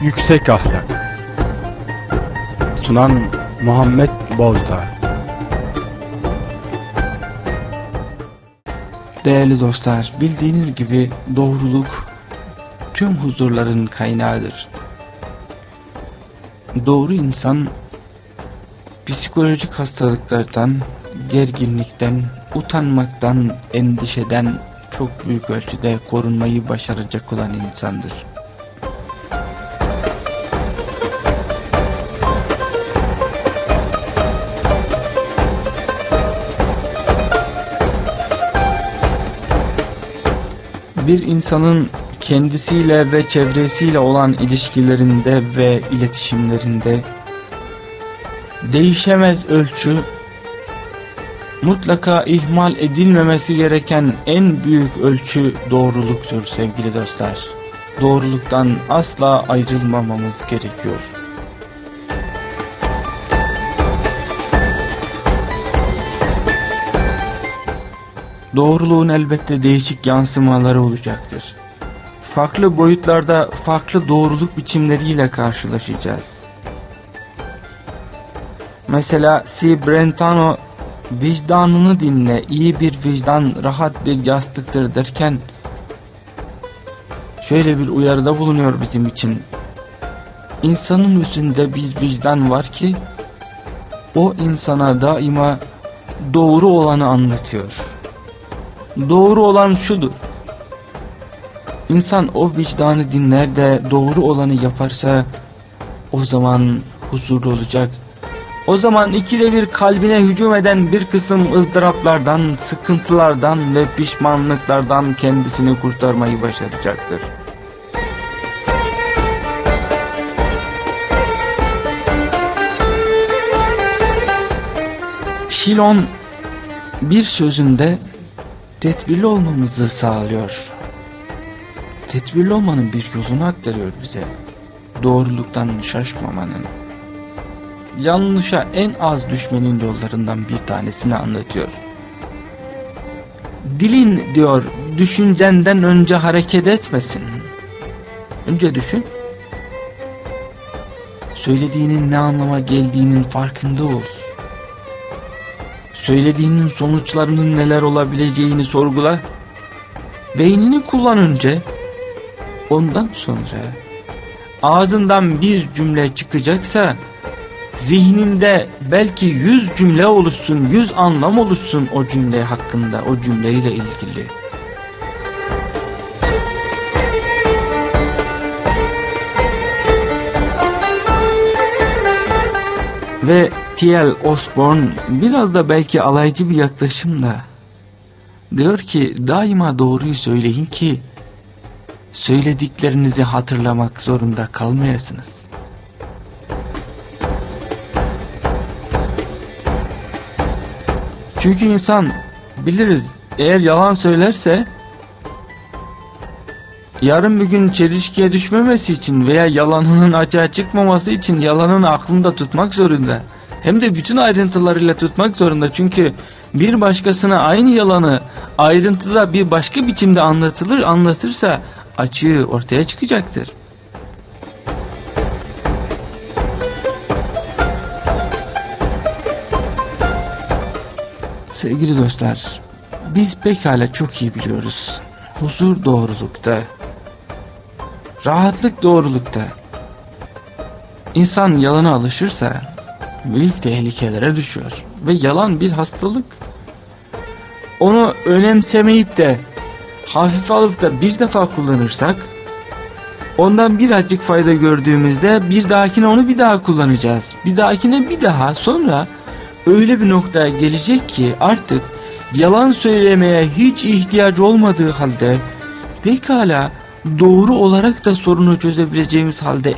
Yüksek Ahlak Sunan Muhammed Bozdağ Değerli dostlar, bildiğiniz gibi doğruluk tüm huzurların kaynağıdır. Doğru insan psikolojik hastalıklardan, gerginlikten, utanmaktan, endişeden çok büyük ölçüde korunmayı başaracak olan insandır. Bir insanın kendisiyle ve çevresiyle olan ilişkilerinde ve iletişimlerinde değişemez ölçü mutlaka ihmal edilmemesi gereken en büyük ölçü doğruluktur sevgili dostlar. Doğruluktan asla ayrılmamamız gerekiyor. Doğruluğun elbette değişik yansımaları olacaktır. Farklı boyutlarda farklı doğruluk biçimleriyle karşılaşacağız. Mesela C. Brentano vicdanını dinle iyi bir vicdan rahat bir yastıktır derken şöyle bir uyarıda bulunuyor bizim için. İnsanın üstünde bir vicdan var ki o insana daima doğru olanı anlatıyor. Doğru olan şudur. İnsan o vicdanı dinler de doğru olanı yaparsa o zaman huzurlu olacak. O zaman ikide bir kalbine hücum eden bir kısım ızdıraplardan, sıkıntılardan ve pişmanlıklardan kendisini kurtarmayı başaracaktır. Şilon bir sözünde tedbirli olmamızı sağlıyor. Tedbirli olmanın bir yolunu aktarıyor bize. Doğruluktan şaşmamanın. Yanlışa en az düşmenin yollarından bir tanesini anlatıyor. Dilin diyor düşüncenden önce hareket etmesin. Önce düşün. Söylediğinin ne anlama geldiğinin farkında ol söylediğinin sonuçlarının neler olabileceğini sorgula. Beynini kullan önce. Ondan sonra ağzından bir cümle çıkacaksa zihninde belki yüz cümle oluşsun, yüz anlam oluşsun o cümle hakkında, o cümleyle ilgili. Ve T.L. Osborne biraz da belki alaycı bir yaklaşımla diyor ki daima doğruyu söyleyin ki söylediklerinizi hatırlamak zorunda kalmayasınız. Çünkü insan biliriz eğer yalan söylerse yarın bir gün çelişkiye düşmemesi için veya yalanının açığa çıkmaması için yalanın aklında tutmak zorunda. Hem de bütün ayrıntılarıyla tutmak zorunda çünkü bir başkasına aynı yalanı ayrıntıda bir başka biçimde anlatılır anlatırsa açığı ortaya çıkacaktır. Sevgili dostlar, biz pekala çok iyi biliyoruz. Huzur doğrulukta, rahatlık doğrulukta. İnsan yalana alışırsa büyük tehlikelere düşüyor. Ve yalan bir hastalık. Onu önemsemeyip de hafif alıp da bir defa kullanırsak ondan birazcık fayda gördüğümüzde bir dahakine onu bir daha kullanacağız. Bir dahakine bir daha sonra öyle bir noktaya gelecek ki artık yalan söylemeye hiç ihtiyaç olmadığı halde pekala doğru olarak da sorunu çözebileceğimiz halde